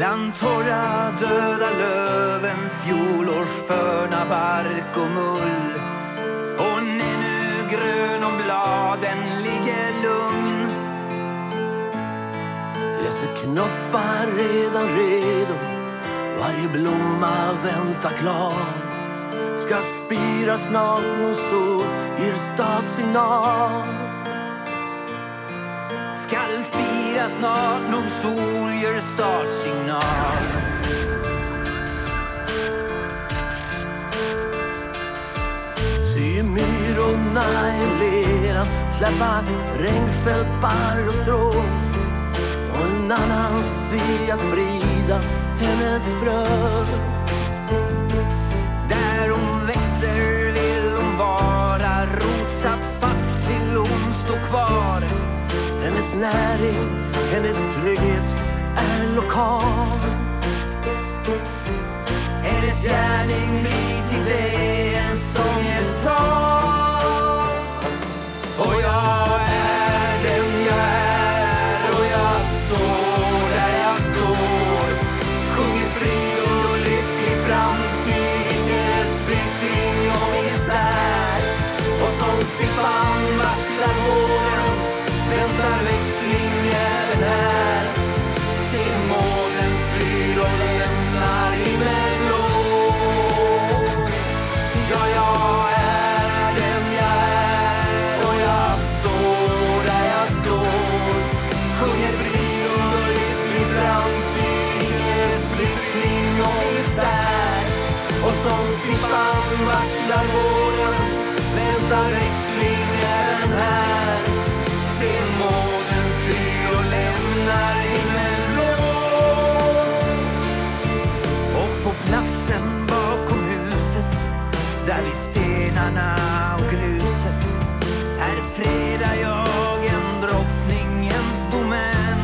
Bland torra döda löven, fjolårsförna bark och mull. Hon är nu grön om bladen ligger lugn. Läser knoppar redan redo Varje blomma väntar klar Ska spira snart och så ger stadssignal. Skall spira snart, nog sol gör startsignal. Se myrorna i leran Släppa regnfält, barr och strå Och en annan sy sprida hennes frö Där hon växer vill hon vara, rotsatt fast vill hon stå kvar. Hennes näring, hennes trygghet är lokal. Hennes gärning blir Varslar våren väntar växlingen här. Se månen fly och lämnar himmel blå. Och på platsen bakom huset där vid stenarna och gruset här fredar jag en drottningens domän.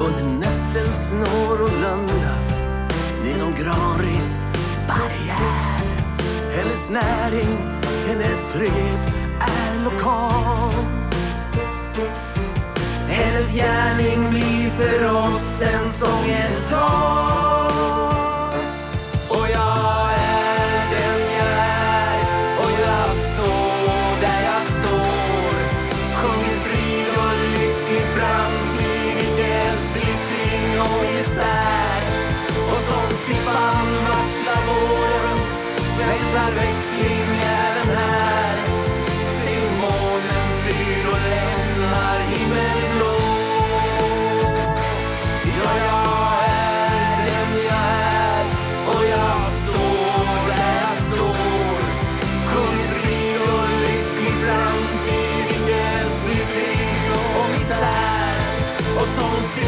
Under nässelsnår och lundar Genom granris barriär Hennes näring, hennes trygghet är lokal. Hennes gärning blir för oss en sång,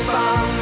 pas